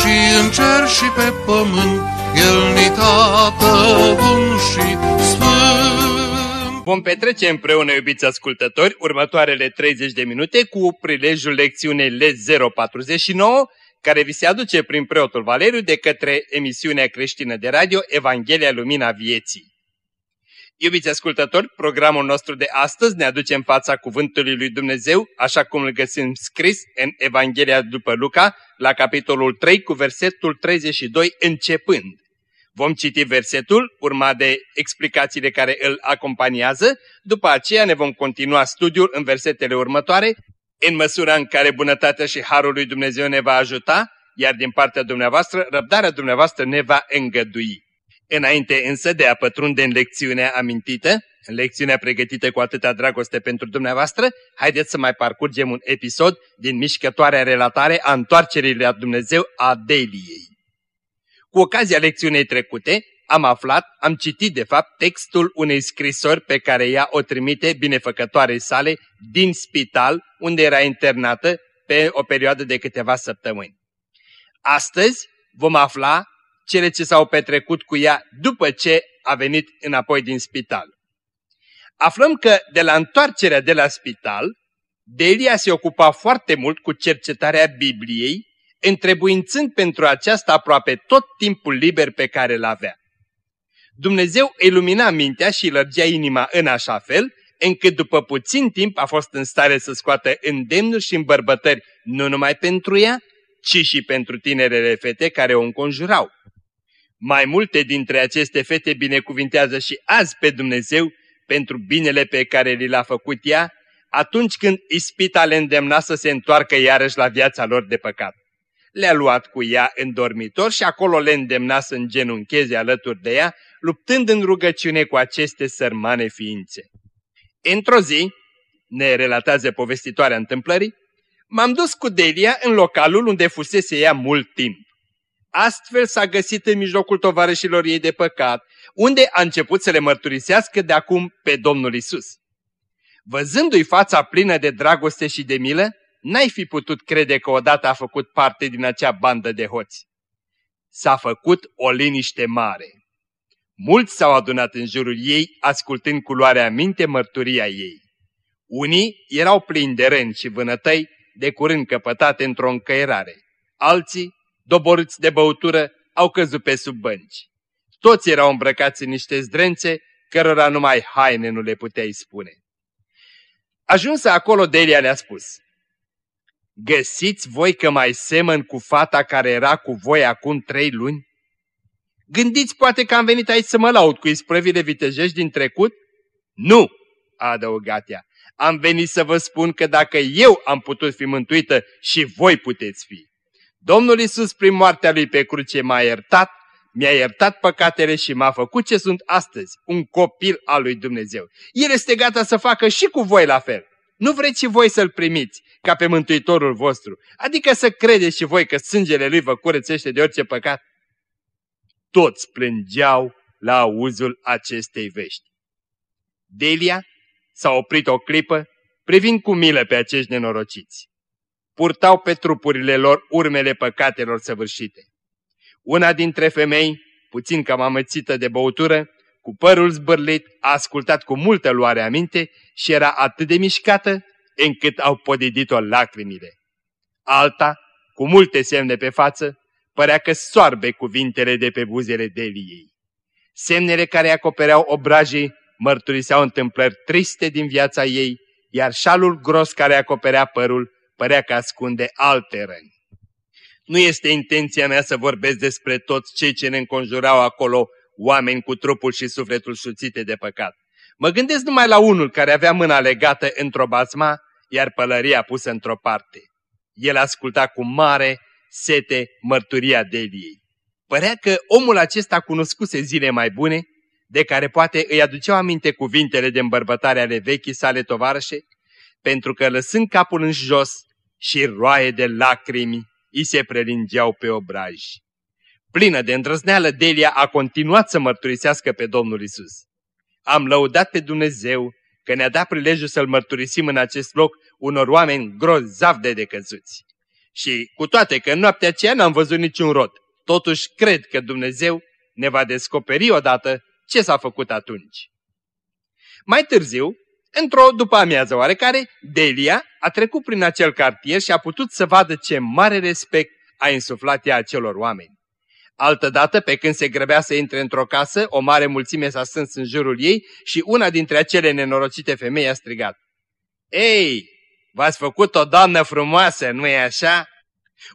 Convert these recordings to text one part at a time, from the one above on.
și în cer și pe pământ, El ni tată bun și sfânt. Vom petrece împreună, iubiți ascultători, următoarele 30 de minute cu prilejul lecțiunei L049, care vi se aduce prin preotul Valeriu de către emisiunea creștină de radio Evanghelia Lumina Vieții. Iubiți ascultători, programul nostru de astăzi ne aduce în fața Cuvântului lui Dumnezeu, așa cum îl găsim scris în Evanghelia după Luca, la capitolul 3, cu versetul 32, începând. Vom citi versetul, urmat de explicațiile care îl acompaniază, după aceea ne vom continua studiul în versetele următoare, în măsura în care bunătatea și harul lui Dumnezeu ne va ajuta, iar din partea dumneavoastră, răbdarea dumneavoastră ne va îngădui. Înainte însă de a pătrunde în lecțiunea amintită, în lecțiunea pregătită cu atâta dragoste pentru dumneavoastră, haideți să mai parcurgem un episod din mișcătoarea relatare a întoarcerii la Dumnezeu a Deliei. Cu ocazia lecțiunei trecute, am aflat, am citit de fapt textul unei scrisori pe care ea o trimite binefăcătoarei sale din spital unde era internată pe o perioadă de câteva săptămâni. Astăzi vom afla cele ce s-au petrecut cu ea după ce a venit înapoi din spital. Aflăm că de la întoarcerea de la spital, Delia se ocupa foarte mult cu cercetarea Bibliei, întrebuințând pentru aceasta aproape tot timpul liber pe care îl avea. Dumnezeu ilumina mintea și lărgea inima în așa fel, încât după puțin timp a fost în stare să scoată îndemnuri și îmbărbătări nu numai pentru ea, ci și pentru tinerele fete care o înconjurau. Mai multe dintre aceste fete binecuvintează și azi pe Dumnezeu pentru binele pe care li l-a făcut ea, atunci când ispita le îndemna să se întoarcă iarăși la viața lor de păcat. Le-a luat cu ea în dormitor și acolo le îndemna să îngenuncheze alături de ea, luptând în rugăciune cu aceste sărmane ființe. Într-o zi, ne relatează povestitoarea întâmplării, m-am dus cu Delia în localul unde fusese ea mult timp. Astfel s-a găsit în mijlocul tovarășilor ei de păcat, unde a început să le mărturisească de acum pe Domnul Isus. Văzându-i fața plină de dragoste și de milă, n-ai fi putut crede că odată a făcut parte din acea bandă de hoți. S-a făcut o liniște mare. Mulți s-au adunat în jurul ei, ascultând cu luarea minte mărturia ei. Unii erau plini de râni și vânătăi, de curând căpătate într-o încăierare. Alții doborâți de băutură, au căzut pe sub bănci. Toți erau îmbrăcați în niște zdrențe, cărora numai haine nu le puteai spune. Ajunsă acolo, Delia le-a spus, Găsiți voi că mai semăn cu fata care era cu voi acum trei luni? Gândiți poate că am venit aici să mă laud cu isprăvile vitejești din trecut? Nu, a adăugat ea. Am venit să vă spun că dacă eu am putut fi mântuită și voi puteți fi. Domnul Isus prin moartea lui pe cruce m-a iertat, mi-a iertat păcatele și m-a făcut ce sunt astăzi, un copil al lui Dumnezeu. El este gata să facă și cu voi la fel. Nu vreți și voi să-L primiți ca pe Mântuitorul vostru, adică să credeți și voi că sângele Lui vă curățește de orice păcat? Toți plângeau la auzul acestei vești. Delia s-a oprit o clipă, privind cu milă pe acești nenorociți purtau pe trupurile lor urmele păcatelor săvârșite. Una dintre femei, puțin cam amățită de băutură, cu părul zbârlit, a ascultat cu multă luare aminte și era atât de mișcată încât au podidit-o lacrimile. Alta, cu multe semne pe față, părea că soarbe cuvintele de pe buzele Deliei. Semnele care acopereau obrajii mărturiseau întâmplări triste din viața ei, iar șalul gros care acoperea părul părea că ascunde alte răni. Nu este intenția mea să vorbesc despre toți cei ce ne înconjurau acolo, oameni cu trupul și sufletul suțite de păcat. Mă gândesc numai la unul care avea mâna legată într-o bazma, iar pălăria pusă într-o parte. El asculta cu mare, sete mărturia Deliei. Părea că omul acesta cunoscuse zile mai bune, de care poate îi aduceau aminte cuvintele de îmbărbătare ale vechii sale tovarășe, pentru că lăsând capul în jos și roaie de lacrimi îi se prelingeau pe obraji. Plină de îndrăzneală, Delia a continuat să mărturisească pe Domnul Isus. Am lăudat pe Dumnezeu că ne-a dat prilejul să-L mărturisim în acest loc unor oameni grozav de decăzuți. Și cu toate că în noaptea aceea n-am văzut niciun rod, totuși cred că Dumnezeu ne va descoperi odată ce s-a făcut atunci. Mai târziu, într-o după amiază oarecare, Delia a trecut prin acel cartier și a putut să vadă ce mare respect a insuflat ea acelor oameni. Altădată, pe când se grăbea să intre într-o casă, o mare mulțime s-a strâns în jurul ei și una dintre acele nenorocite femei a strigat. Ei, v-ați făcut o doamnă frumoasă, nu-i așa?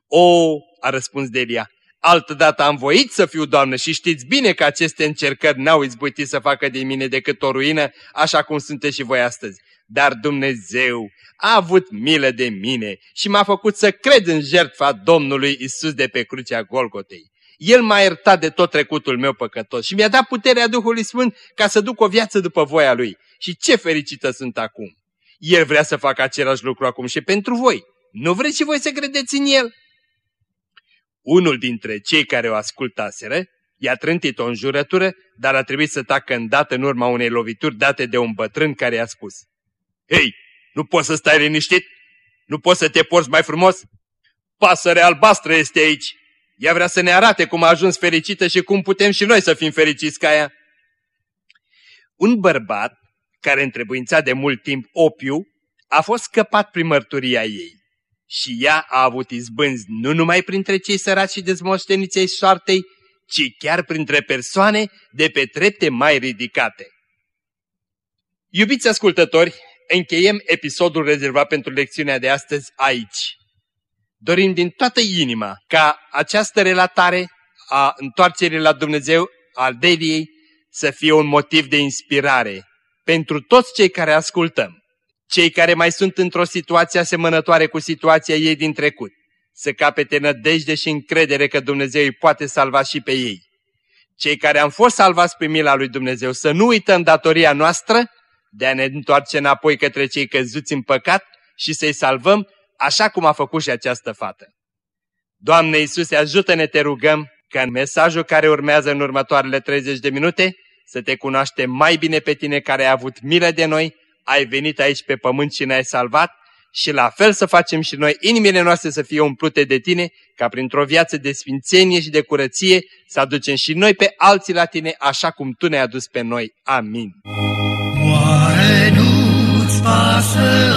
O, a răspuns Delia, altădată am voit să fiu doamnă și știți bine că aceste încercări n-au izbutit să facă de mine decât o ruină, așa cum sunteți și voi astăzi. Dar Dumnezeu a avut milă de mine și m-a făcut să cred în jertfa Domnului Isus de pe crucea Golgotei. El m-a iertat de tot trecutul meu păcătos și mi-a dat puterea Duhului Sfânt ca să duc o viață după voia Lui. Și ce fericită sunt acum! El vrea să facă același lucru acum și pentru voi. Nu vreți și voi să credeți în El? Unul dintre cei care o ascultaseră i-a trântit o înjurătură, dar a trebuit să tacă îndată în urma unei lovituri date de un bătrân care i-a spus Hei, nu poți să stai liniștit? Nu poți să te porți mai frumos? Pasărea albastră este aici! Ea vrea să ne arate cum a ajuns fericită și cum putem și noi să fim fericiți ca ea. Un bărbat, care întrebuința de mult timp opiu, a fost scăpat prin mărturia ei. Și ea a avut izbânzi nu numai printre cei săraci și dezmoșteniți ai soartei, ci chiar printre persoane de pe trepte mai ridicate. Iubiți ascultători, încheiem episodul rezervat pentru lecțiunea de astăzi aici. Dorim din toată inima ca această relatare a întoarcerii la Dumnezeu al Deliei să fie un motiv de inspirare pentru toți cei care ascultăm, cei care mai sunt într-o situație asemănătoare cu situația ei din trecut, să capete nădejde și încredere că Dumnezeu îi poate salva și pe ei. Cei care am fost salvați prin mila lui Dumnezeu să nu uităm datoria noastră de a ne întoarce înapoi către cei căzuți în păcat și să-i salvăm așa cum a făcut și această fată. Doamne Iisuse, ajută-ne, te rugăm, ca în mesajul care urmează în următoarele 30 de minute, să te cunoaștem mai bine pe tine care ai avut milă de noi, ai venit aici pe pământ și ne-ai salvat și la fel să facem și noi inimile noastre să fie umplute de tine, ca printr-o viață de sfințenie și de curăție să aducem și noi pe alții la tine așa cum tu ne-ai adus pe noi. Amin. Oare nu-ți pasă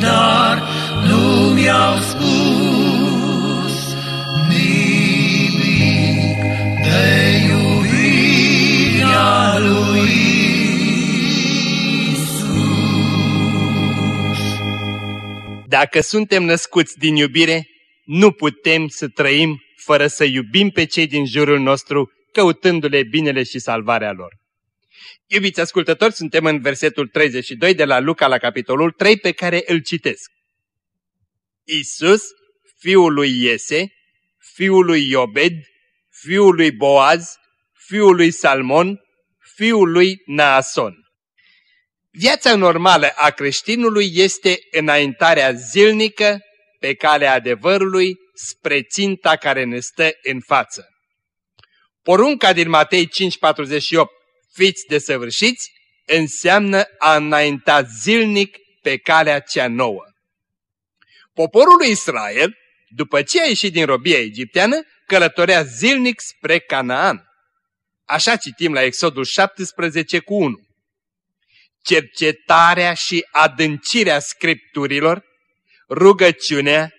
dar nu mi-au spus nimic de iubirea lui Iisus. Dacă suntem născuți din iubire, nu putem să trăim fără să iubim pe cei din jurul nostru, căutându-le binele și salvarea lor. Iubiți ascultători, suntem în versetul 32 de la Luca la capitolul 3 pe care îl citesc. Isus, fiul lui Iese, fiul lui Iobed, fiul lui Boaz, fiul lui Salmon, fiul lui Naason. Viața normală a creștinului este înaintarea zilnică pe calea adevărului spre ținta care ne stă în față. Porunca din Matei 5:48, fiți desăvârșiți, înseamnă a înainta zilnic pe calea cea nouă. Poporul lui Israel, după ce a ieșit din robia egipteană, călătorea zilnic spre Canaan. Așa citim la Exodul 17 cu 1. Cercetarea și adâncirea scripturilor, rugăciunea,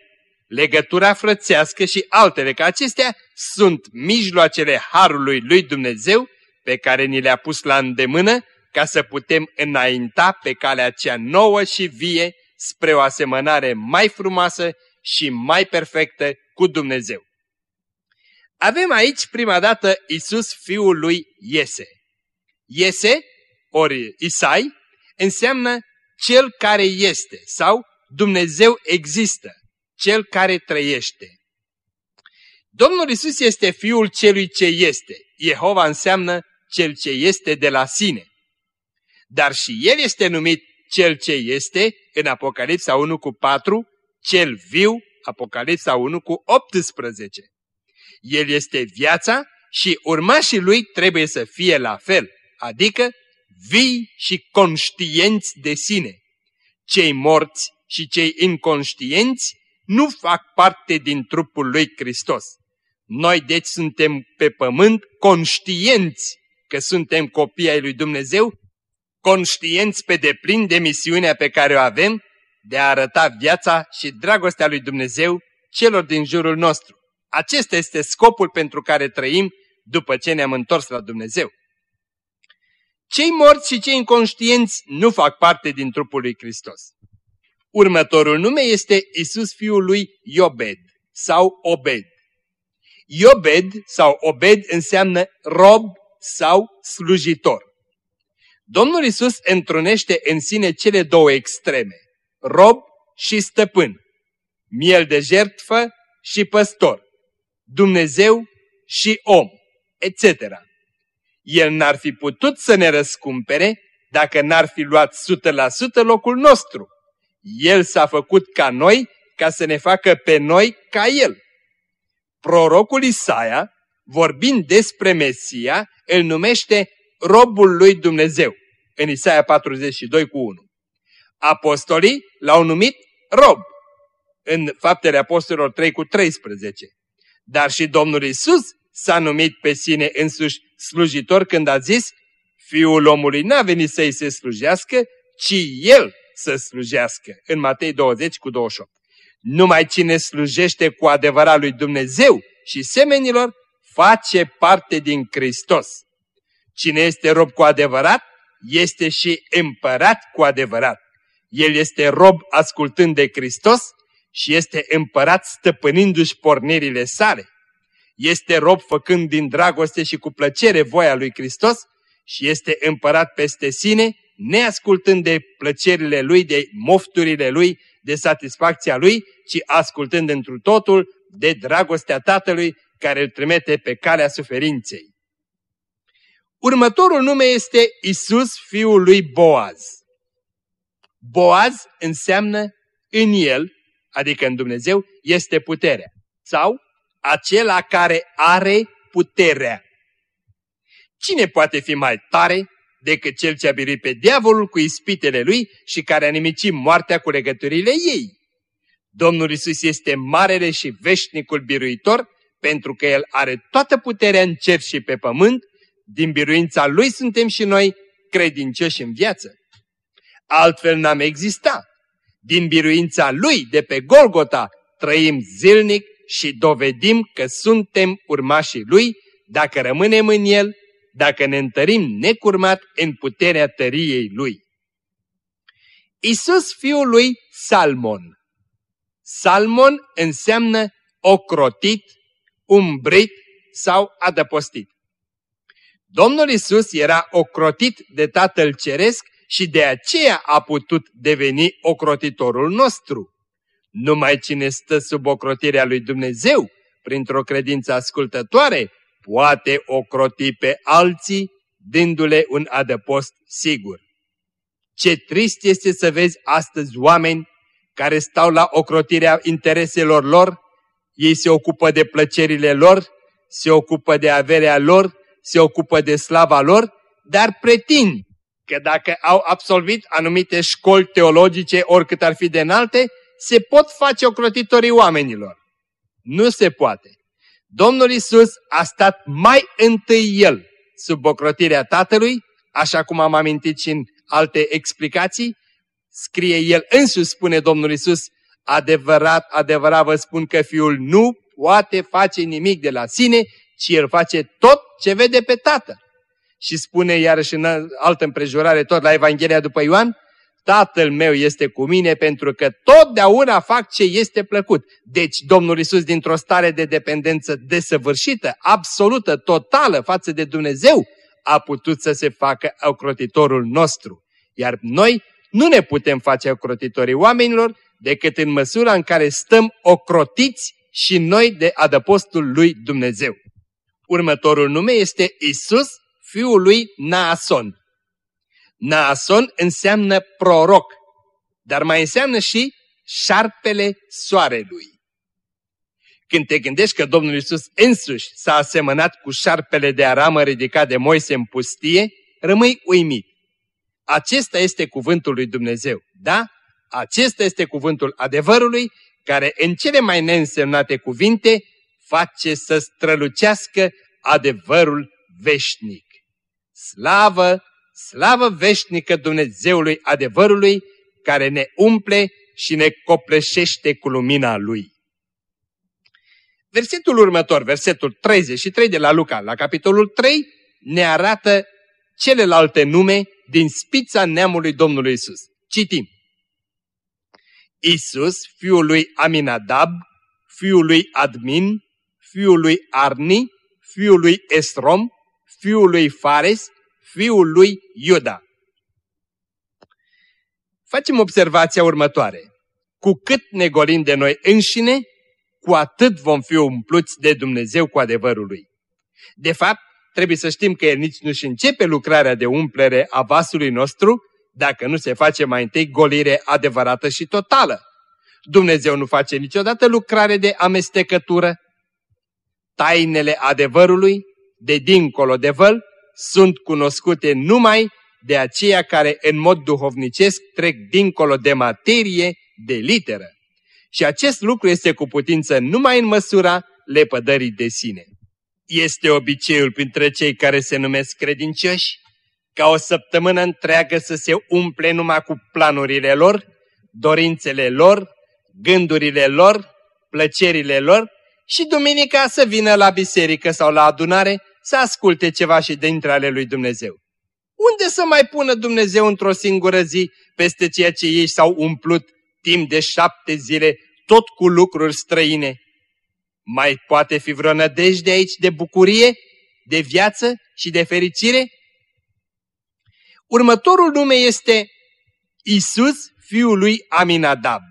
legătura frățească și altele ca acestea sunt mijloacele Harului lui Dumnezeu pe care ni le-a pus la îndemână ca să putem înainta pe calea cea nouă și vie spre o asemănare mai frumoasă și mai perfectă cu Dumnezeu. Avem aici prima dată Isus fiul lui Iese. Iese, ori Isai, înseamnă cel care este sau Dumnezeu există, cel care trăiește. Domnul Isus este fiul celui ce este. Jehova înseamnă cel ce este de la sine. Dar și el este numit cel ce este în Apocalipsa 1 cu 4, cel viu, Apocalipsa 1 cu 18. El este viața și urmașii lui trebuie să fie la fel, adică vii și conștienți de sine. Cei morți și cei inconștienți nu fac parte din trupul lui Hristos. Noi deci suntem pe pământ conștienți că suntem copii ai lui Dumnezeu, conștienți pe deplin de misiunea pe care o avem de a arăta viața și dragostea lui Dumnezeu celor din jurul nostru. Acesta este scopul pentru care trăim după ce ne-am întors la Dumnezeu. Cei morți și cei inconștienți nu fac parte din trupul lui Hristos. Următorul nume este Isus fiul lui Iobed sau Obed. Iobed sau Obed înseamnă rob sau slujitor. Domnul Isus întrunește în sine cele două extreme, rob și stăpân, miel de jertfă și păstor, Dumnezeu și om, etc. El n-ar fi putut să ne răscumpere dacă n-ar fi luat 100% locul nostru. El s-a făcut ca noi ca să ne facă pe noi ca El. Prorocul Isaia, vorbind despre Mesia, îl numește robul lui Dumnezeu, în Isaia 42 cu 1. Apostolii l-au numit rob, în Faptele Apostolilor 3 cu 13. Dar și Domnul Isus s-a numit pe sine însuși slujitor când a zis, Fiul omului n-a venit să-i se slujească, ci El să slujească, în Matei 20 cu 28. Numai cine slujește cu adevărat lui Dumnezeu și semenilor, face parte din Hristos. Cine este rob cu adevărat, este și împărat cu adevărat. El este rob ascultând de Hristos și este împărat stăpânindu-și pornirile sale. Este rob făcând din dragoste și cu plăcere voia lui Hristos și este împărat peste sine, neascultând de plăcerile lui, de mofturile lui, de satisfacția lui, ci ascultând întru totul de dragostea Tatălui care îl trimite pe calea suferinței. Următorul nume este Isus, fiul lui Boaz. Boaz înseamnă în el, adică în Dumnezeu, este puterea. Sau acela care are puterea. Cine poate fi mai tare decât cel ce a biruit pe diavolul cu ispitele lui și care a nimicit moartea cu legăturile ei? Domnul Isus este marele și veșnicul biruitor pentru că El are toată puterea în cer și pe pământ, din biruința Lui suntem și noi credincioși în viață. Altfel n-am exista. Din biruința Lui de pe Golgota trăim zilnic și dovedim că suntem urmașii Lui dacă rămânem în El, dacă ne întărim necurmat în puterea tăriei Lui. Isus fiul lui Salmon. Salmon înseamnă ocrotit, umbrit sau adăpostit. Domnul Isus era ocrotit de Tatăl Ceresc și de aceea a putut deveni ocrotitorul nostru. Numai cine stă sub ocrotirea lui Dumnezeu, printr-o credință ascultătoare, poate ocroti pe alții, dându-le un adăpost sigur. Ce trist este să vezi astăzi oameni care stau la ocrotirea intereselor lor, ei se ocupă de plăcerile lor, se ocupă de averea lor, se ocupă de slava lor, dar pretind că dacă au absolvit anumite școli teologice, oricât ar fi de înalte, se pot face ocrotitorii oamenilor. Nu se poate. Domnul Isus a stat mai întâi El sub ocrotirea Tatălui, așa cum am amintit și în alte explicații, scrie El însuși, spune Domnul Isus, adevărat, adevărat vă spun că Fiul nu poate face nimic de la sine, ci El face tot ce vede pe Tatăl. Și spune iarăși în altă împrejurare, tot la Evanghelia după Ioan, Tatăl meu este cu mine pentru că totdeauna fac ce este plăcut. Deci Domnul Isus dintr-o stare de dependență desăvârșită, absolută, totală față de Dumnezeu, a putut să se facă ocrotitorul nostru. Iar noi nu ne putem face ocrotitorii oamenilor decât în măsura în care stăm ocrotiți și noi de adăpostul lui Dumnezeu. Următorul nume este Isus, fiul lui Naason. Naason înseamnă proroc, dar mai înseamnă și șarpele soarelui. Când te gândești că Domnul Isus însuși s-a asemănat cu șarpele de aramă ridicat de Moise în pustie, rămâi uimit. Acesta este cuvântul lui Dumnezeu, da? Acesta este cuvântul adevărului, care în cele mai neînsemnate cuvinte face să strălucească adevărul veșnic. Slavă Slavă veșnică Dumnezeului adevărului care ne umple și ne copleșește cu lumina Lui. Versetul următor, versetul 33 de la Luca, la capitolul 3, ne arată celelalte nume din spița neamului Domnului Isus. Citim. Isus, fiul lui Aminadab, fiul lui Admin, fiul lui Arni, fiul lui Esrom, fiul lui Fares, fiul lui Iuda. Facem observația următoare. Cu cât ne golim de noi înșine, cu atât vom fi umpluți de Dumnezeu cu adevărul lui. De fapt, trebuie să știm că El nici nu-și începe lucrarea de umplere a vasului nostru dacă nu se face mai întâi golire adevărată și totală. Dumnezeu nu face niciodată lucrare de amestecătură. Tainele adevărului, de dincolo de văl, sunt cunoscute numai de aceia care în mod duhovnicesc trec dincolo de materie, de literă. Și acest lucru este cu putință numai în măsura lepădării de sine. Este obiceiul printre cei care se numesc credincioși ca o săptămână întreagă să se umple numai cu planurile lor, dorințele lor, gândurile lor, plăcerile lor și duminica să vină la biserică sau la adunare să asculte ceva și dintre ale lui Dumnezeu. Unde să mai pună Dumnezeu într-o singură zi peste ceea ce ei s-au umplut timp de șapte zile, tot cu lucruri străine? Mai poate fi vreo nădejde aici de bucurie, de viață și de fericire? Următorul nume este Isus, fiul lui Aminadab.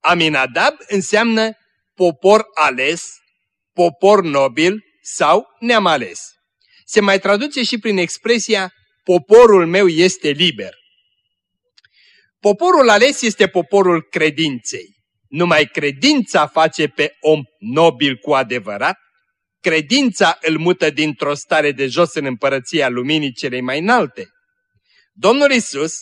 Aminadab înseamnă popor ales, popor nobil, sau ne-am ales. Se mai traduce și prin expresia poporul meu este liber. Poporul ales este poporul credinței. Numai credința face pe om nobil cu adevărat, credința îl mută dintr-o stare de jos în împărăția luminii celei mai înalte. Domnul Isus,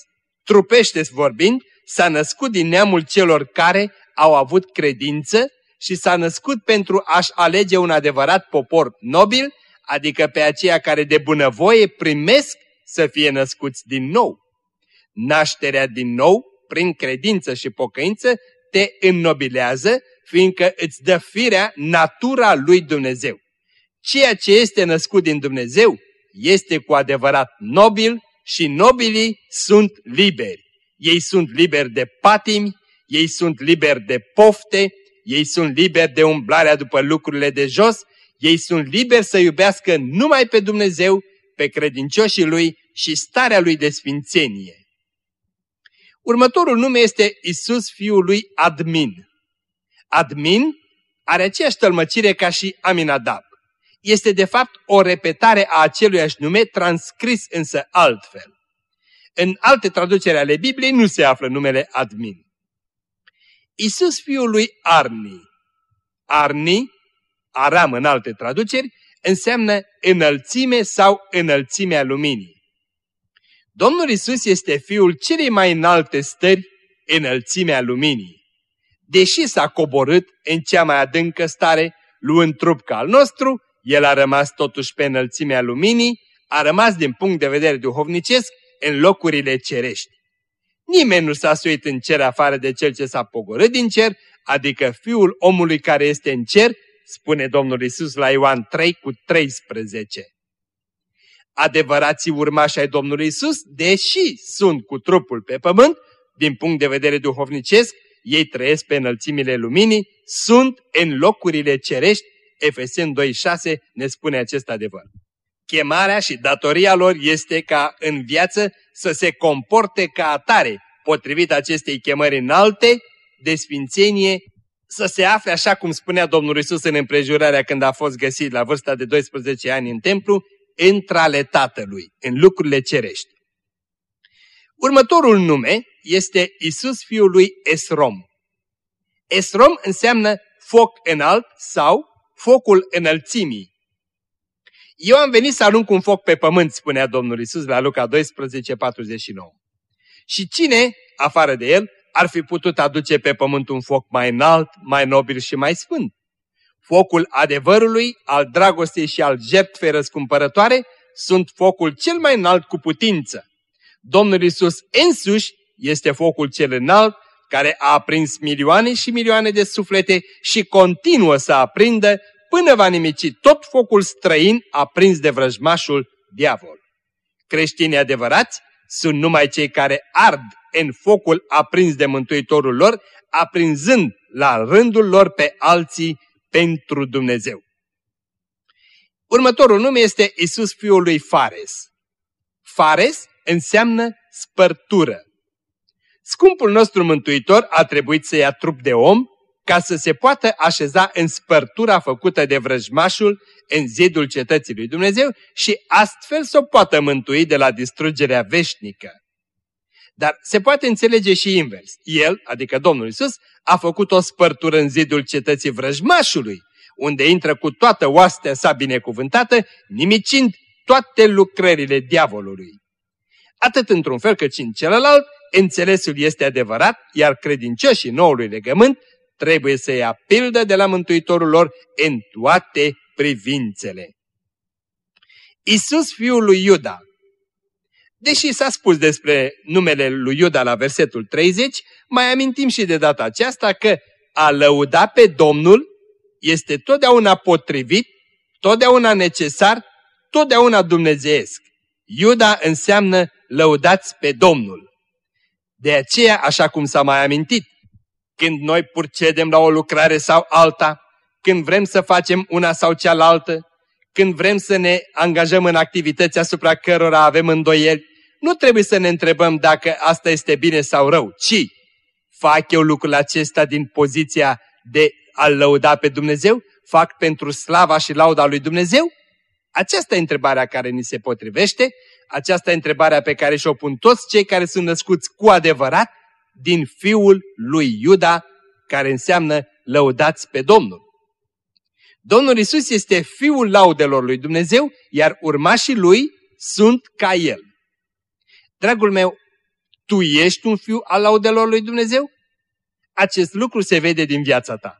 trupește vorbind, s-a născut din neamul celor care au avut credință și s-a născut pentru a-și alege un adevărat popor nobil, adică pe aceia care de bunăvoie primesc să fie născuți din nou. Nașterea din nou, prin credință și pocăință, te înnobilează, fiindcă îți dă firea natura lui Dumnezeu. Ceea ce este născut din Dumnezeu este cu adevărat nobil și nobilii sunt liberi. Ei sunt liberi de patimi, ei sunt liberi de pofte, ei sunt liberi de umblarea după lucrurile de jos, ei sunt liberi să iubească numai pe Dumnezeu, pe credincioșii Lui și starea Lui de sfințenie. Următorul nume este Isus fiul lui Admin. Admin are aceeași tălmăcire ca și Aminadab. Este de fapt o repetare a aceluiași nume transcris însă altfel. În alte traduceri ale Bibliei nu se află numele Admin. Isus fiul lui Arni. Arni, Aram în alte traduceri, înseamnă înălțime sau înălțimea luminii. Domnul Isus este fiul celei mai înalte stări, înălțimea luminii. Deși s-a coborât în cea mai adâncă stare, luând trup ca al nostru, el a rămas totuși pe înălțimea luminii, a rămas din punct de vedere duhovnicesc în locurile cerești. Nimeni nu s-a suit în cer afară de cel ce s-a pogorât din cer, adică Fiul omului care este în cer, spune Domnul Isus la Ioan 3 cu 13. Adevărații urmași ai Domnului Isus, deși sunt cu trupul pe pământ, din punct de vedere duhovnicesc, ei trăiesc pe înălțimile luminii, sunt în locurile cerești, Efesen 2.6 ne spune acest adevăr. Chemarea și datoria lor este ca în viață să se comporte ca atare, potrivit acestei chemări înalte, de sfințenie, să se afle așa cum spunea Domnul Isus în împrejurarea când a fost găsit la vârsta de 12 ani în templu, între Tatălui, în lucrurile cerești. Următorul nume este Isus fiul lui Esrom. Esrom înseamnă foc înalt sau focul înălțimii. Eu am venit să arunc un foc pe pământ, spunea Domnul Isus la Luca 12, 49. Și cine, afară de el, ar fi putut aduce pe pământ un foc mai înalt, mai nobil și mai sfânt? Focul adevărului, al dragostei și al jertfei răscumpărătoare sunt focul cel mai înalt cu putință. Domnul Isus însuși este focul cel înalt care a aprins milioane și milioane de suflete și continuă să aprindă până va nimici tot focul străin aprins de vrăjmașul diavol. Creștinii adevărați sunt numai cei care ard în focul aprins de Mântuitorul lor, aprinzând la rândul lor pe alții pentru Dumnezeu. Următorul nume este Isus fiul lui Fares. Fares înseamnă spărtură. Scumpul nostru mântuitor a trebuit să ia trup de om ca să se poată așeza în spărtura făcută de vrăjmașul în zidul cetății lui Dumnezeu și astfel să o poată mântui de la distrugerea veșnică. Dar se poate înțelege și invers. El, adică Domnul Isus, a făcut o spărtură în zidul cetății vrăjmașului, unde intră cu toată oastea sa binecuvântată, nimicind toate lucrările diavolului. Atât într-un fel cât și în celălalt, înțelesul este adevărat, iar credincioșii noului legământ trebuie să ia pildă de la Mântuitorul lor în toate privințele. Isus fiul lui Iuda Deși s-a spus despre numele lui Iuda la versetul 30, mai amintim și de data aceasta că a lăuda pe Domnul este totdeauna potrivit, totdeauna necesar, totdeauna dumnezeiesc. Iuda înseamnă lăudați pe Domnul. De aceea, așa cum s-a mai amintit, când noi purcedem la o lucrare sau alta, când vrem să facem una sau cealaltă, când vrem să ne angajăm în activități asupra cărora avem îndoieli, nu trebuie să ne întrebăm dacă asta este bine sau rău, ci fac eu lucrul acesta din poziția de a-L lăuda pe Dumnezeu? Fac pentru slava și lauda lui Dumnezeu? Aceasta e întrebarea care ni se potrivește, aceasta e întrebarea pe care și-o pun toți cei care sunt născuți cu adevărat din fiul lui Iuda, care înseamnă lăudați pe Domnul. Domnul Isus este fiul laudelor lui Dumnezeu, iar urmașii lui sunt ca el. Dragul meu, tu ești un fiu al laudelor lui Dumnezeu? Acest lucru se vede din viața ta.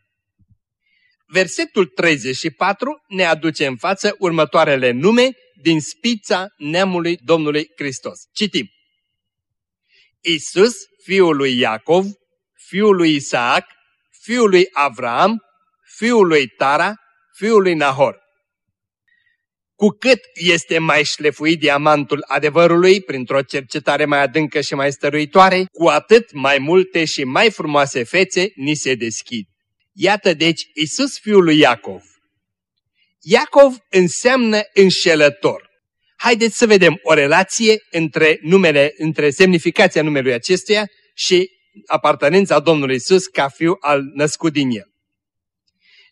Versetul 34 ne aduce în față următoarele nume din spița neamului Domnului Hristos. Citim. Isus, fiul lui Iacov, fiul lui Isaac, fiul lui Avram, fiul lui Tara, fiul lui Nahor. Cu cât este mai șlefuit diamantul adevărului printr-o cercetare mai adâncă și mai stăruitoare, cu atât mai multe și mai frumoase fețe ni se deschid. Iată deci Isus fiul lui Iacov. Iacov înseamnă înșelător. Haideți să vedem o relație între, numele, între semnificația numelui acestuia și apartenența Domnului Isus ca fiu al născut din el.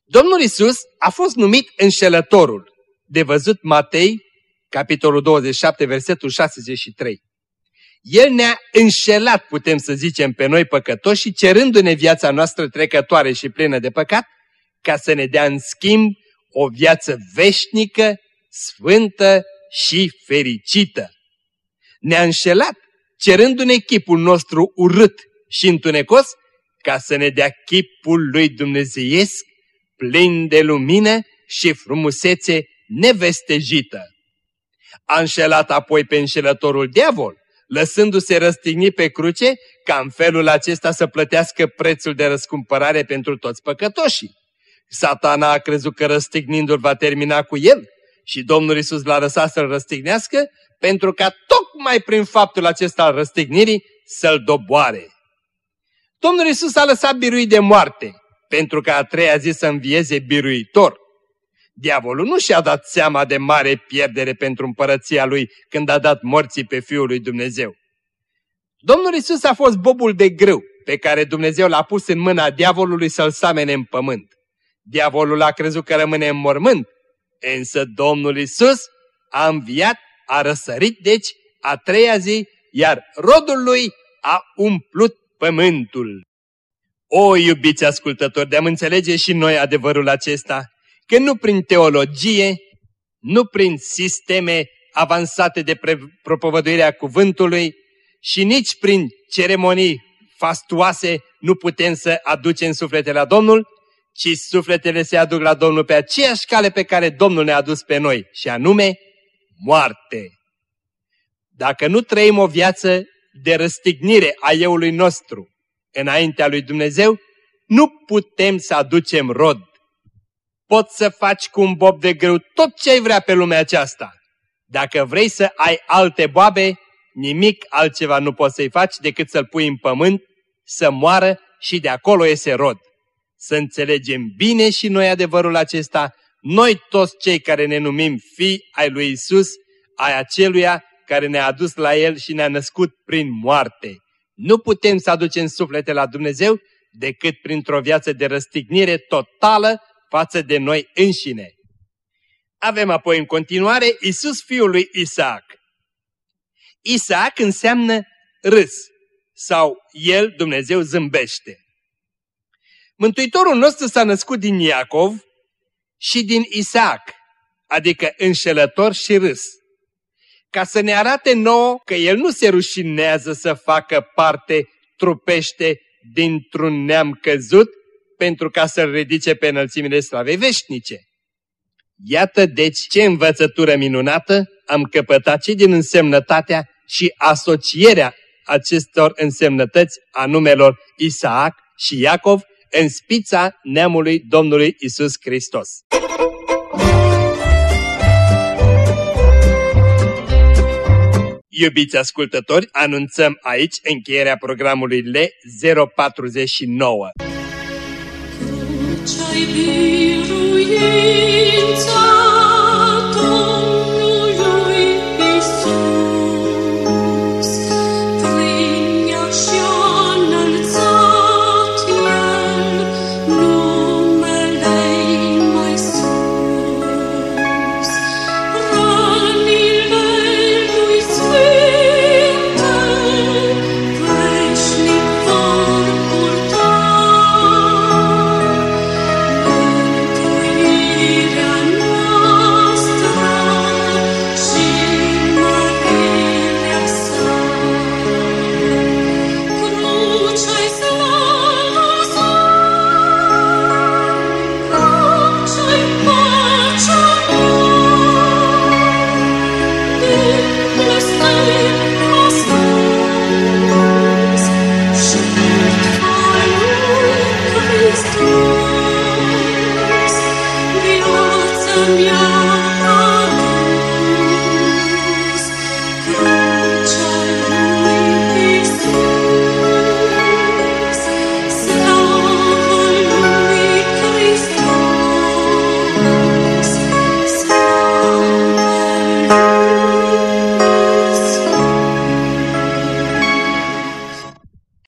Domnul Isus a fost numit înșelătorul de văzut Matei, capitolul 27, versetul 63. El ne-a înșelat, putem să zicem, pe noi păcătoși și cerându-ne viața noastră trecătoare și plină de păcat, ca să ne dea în schimb o viață veșnică, sfântă și fericită. Ne-a înșelat, cerându-ne chipul nostru urât și întunecos, ca să ne dea chipul lui dumnezeiesc, plin de lumină și frumusețe nevestejită. A înșelat apoi pe înșelătorul diavol, lăsându-se răstigni pe cruce ca în felul acesta să plătească prețul de răscumpărare pentru toți păcătoșii. Satana a crezut că răstignindu-l va termina cu el și Domnul Isus l-a lăsat să-l răstignească pentru ca tocmai prin faptul acesta al răstignirii să-l doboare. Domnul Isus a lăsat birui de moarte pentru ca a treia zi să învieze biruitor. Diavolul nu și-a dat seama de mare pierdere pentru împărăția lui când a dat morții pe Fiul lui Dumnezeu. Domnul Isus a fost bobul de grâu pe care Dumnezeu l-a pus în mâna diavolului să-l samene în pământ. Diavolul a crezut că rămâne în mormânt, însă Domnul Isus a înviat, a răsărit deci a treia zi, iar rodul lui a umplut pământul. O, iubiți ascultători, de-am înțelege și noi adevărul acesta, că nu prin teologie, nu prin sisteme avansate de propovăduirea cuvântului și nici prin ceremonii fastuoase nu putem să aducem sufletele la Domnul, ci sufletele se aduc la Domnul pe aceeași cale pe care Domnul ne-a adus pe noi, și anume moarte. Dacă nu trăim o viață de răstignire a euului nostru înaintea lui Dumnezeu, nu putem să aducem rod. Poți să faci cu un bob de grâu tot ce ai vrea pe lumea aceasta. Dacă vrei să ai alte boabe, nimic altceva nu poți să-i faci decât să-l pui în pământ, să moară și de acolo iese rod. Să înțelegem bine și noi adevărul acesta, noi toți cei care ne numim fii ai lui Isus, ai aceluia care ne-a adus la El și ne-a născut prin moarte. Nu putem să aducem suflete la Dumnezeu decât printr-o viață de răstignire totală față de noi înșine. Avem apoi în continuare Isus fiul lui Isaac. Isaac înseamnă râs sau El, Dumnezeu, zâmbește. Mântuitorul nostru s-a născut din Iacov și din Isaac, adică înșelător și râs ca să ne arate nouă că El nu se rușinează să facă parte trupește dintr-un neam căzut pentru ca să-L ridice pe înălțimile slavei veșnice. Iată deci ce învățătură minunată am căpătat și din însemnătatea și asocierea acestor însemnătăți a numelor Isaac și Iacov în spița neamului Domnului Isus Hristos. Iubiți ascultători, anunțăm aici încheierea programului L049. Viața mea